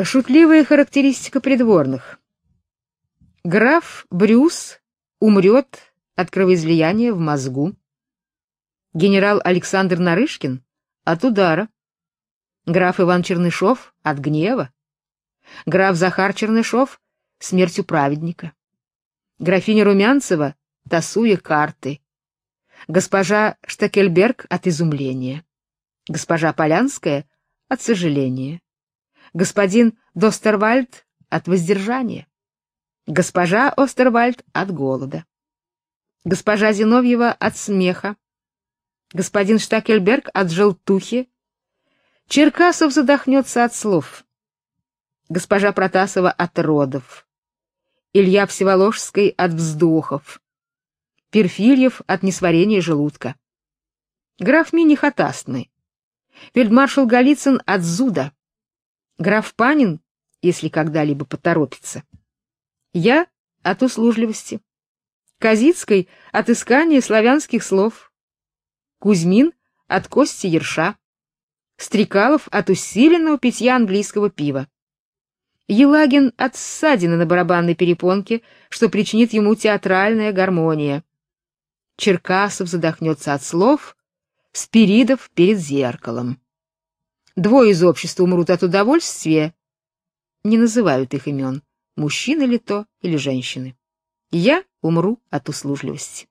Шутливая характеристика придворных. Граф Брюс умрет от кровоизлияния в мозгу. Генерал Александр Нарышкин от удара. Граф Иван Чернышов от гнева. Граф Захар Чернышов смертью праведника. Графиня Румянцева тасуя карты. Госпожа Штекельберг от изумления. Госпожа Полянская от сожаления. Господин Достервальд от воздержания. Госпожа Остервальд от голода. Госпожа Зиновьева от смеха. Господин Штакельберг от желтухи. Черкасов задохнется от слов. Госпожа Протасова от родов. Илья Всеволожский от вздохов. Перфильев от несварения желудка. Граф Мини хатастный. Фельдмаршал Голицын от зуда. Граф Панин, если когда-либо поторопится. Я от услужливости. Казицкой от искания славянских слов. Кузьмин от кости ерша. Стрекалов от усиленного питья английского пива. Елагин от ссадины на барабанной перепонке, что причинит ему театральная гармония. Черкасов задохнется от слов, Спиридов перед зеркалом. Двое из общества умрут от удовольствия, не называют их имен, мужчины ли то или женщины. Я умру от услужливости.